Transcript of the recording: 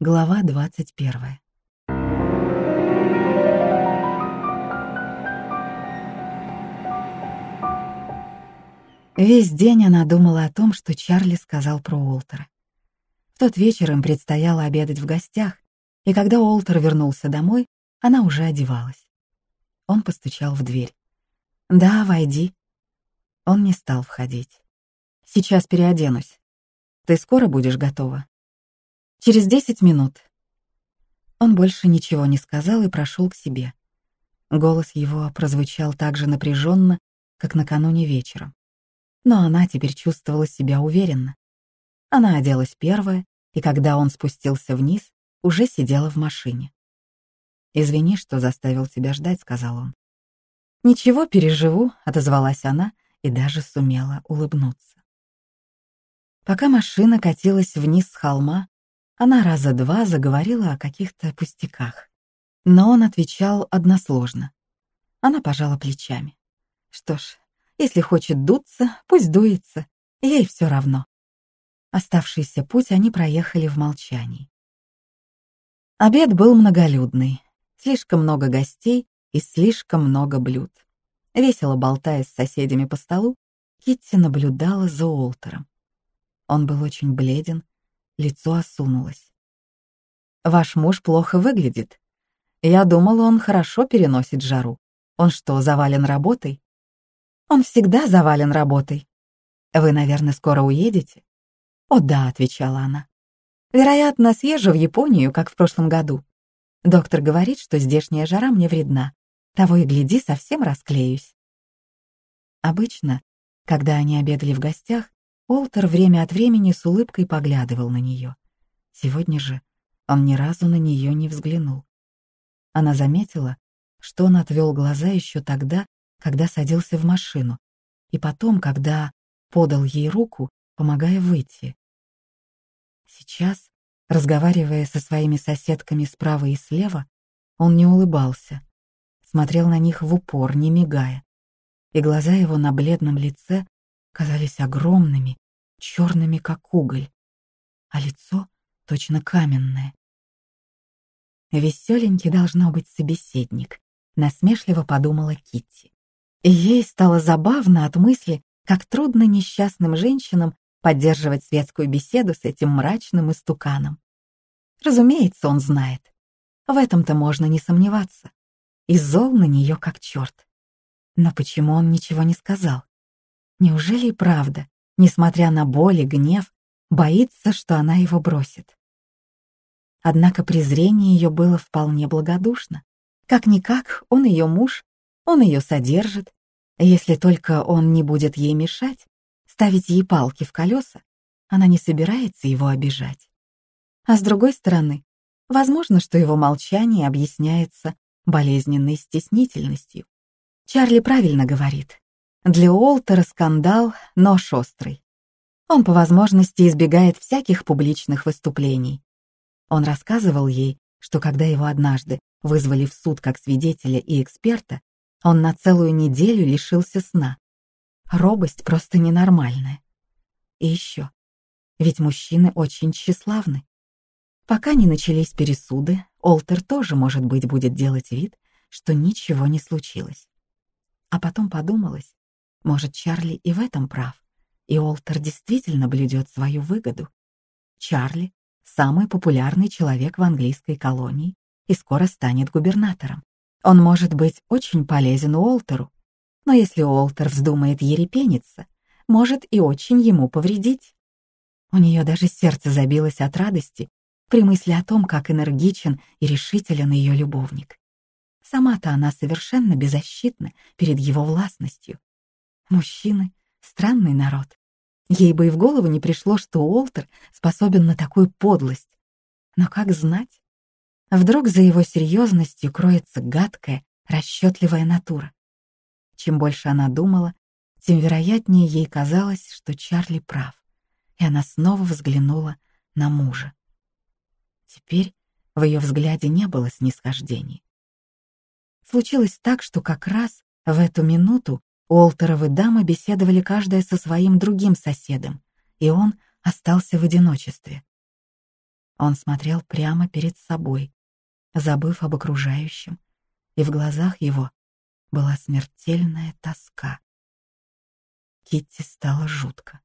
Глава двадцать первая. Весь день она думала о том, что Чарли сказал про Уолтера. В тот вечер им предстояло обедать в гостях, и когда Уолтер вернулся домой, она уже одевалась. Он постучал в дверь. «Да, войди». Он не стал входить. «Сейчас переоденусь. Ты скоро будешь готова?» «Через десять минут». Он больше ничего не сказал и прошел к себе. Голос его прозвучал так же напряженно, как накануне вечером но она теперь чувствовала себя уверенно. Она оделась первая, и когда он спустился вниз, уже сидела в машине. «Извини, что заставил тебя ждать», — сказал он. «Ничего, переживу», — отозвалась она и даже сумела улыбнуться. Пока машина катилась вниз с холма, она раза два заговорила о каких-то пустяках, но он отвечал односложно. Она пожала плечами. Что ж, если хочет дуться, пусть дуется, ей все равно. Оставшийся путь они проехали в молчании. Обед был многолюдный, слишком много гостей и слишком много блюд. Весело болтая с соседями по столу, Китти наблюдала за Уолтером. Он был очень бледен, лицо осунулось. «Ваш муж плохо выглядит. Я думала, он хорошо переносит жару. Он что, завален работой?» Он всегда завален работой. Вы, наверное, скоро уедете? О да, отвечала она. Вероятно, съезжу в Японию, как в прошлом году. Доктор говорит, что здешняя жара мне вредна. Того и гляди, совсем расклеюсь. Обычно, когда они обедали в гостях, Олтер время от времени с улыбкой поглядывал на нее. Сегодня же он ни разу на нее не взглянул. Она заметила, что он отвел глаза еще тогда, когда садился в машину, и потом, когда подал ей руку, помогая выйти. Сейчас, разговаривая со своими соседками справа и слева, он не улыбался, смотрел на них в упор, не мигая, и глаза его на бледном лице казались огромными, черными, как уголь, а лицо точно каменное. Веселенький должно быть собеседник, насмешливо подумала Китти. И ей стало забавно от мысли, как трудно несчастным женщинам поддерживать светскую беседу с этим мрачным истуканом. Разумеется, он знает. В этом-то можно не сомневаться. И зол на нее как черт. Но почему он ничего не сказал? Неужели и правда, несмотря на боль и гнев, боится, что она его бросит? Однако презрение ее было вполне благодушно. Как-никак, он ее муж, он ее содержит, если только он не будет ей мешать, ставить ей палки в колеса, она не собирается его обижать. А с другой стороны, возможно, что его молчание объясняется болезненной стеснительностью. Чарли правильно говорит. Для Уолтера скандал, но шострый. Он по возможности избегает всяких публичных выступлений. Он рассказывал ей, что когда его однажды вызвали в суд как свидетеля и эксперта, он на целую неделю лишился сна. Робость просто ненормальная. И еще. Ведь мужчины очень тщеславны. Пока не начались пересуды, Олтер тоже, может быть, будет делать вид, что ничего не случилось. А потом подумалось, может, Чарли и в этом прав, и Олтер действительно блюдет свою выгоду. Чарли — самый популярный человек в английской колонии и скоро станет губернатором. Он может быть очень полезен Уолтеру, но если Уолтер вздумает ерепениться, может и очень ему повредить. У нее даже сердце забилось от радости при мысли о том, как энергичен и решителен ее любовник. Сама-то она совершенно беззащитна перед его властностью. Мужчины — странный народ. Ей бы и в голову не пришло, что Уолтер способен на такую подлость. Но как знать? Вдруг за его серьезностью кроется гадкая, расчетливая натура. Чем больше она думала, тем вероятнее ей казалось, что Чарли прав, и она снова взглянула на мужа. Теперь в ее взгляде не было снисхождений. Случилось так, что как раз в эту минуту Уолтеровы дамы беседовали каждая со своим другим соседом, и он остался в одиночестве. Он смотрел прямо перед собой, забыв об окружающем, и в глазах его была смертельная тоска. Китти стало жутко.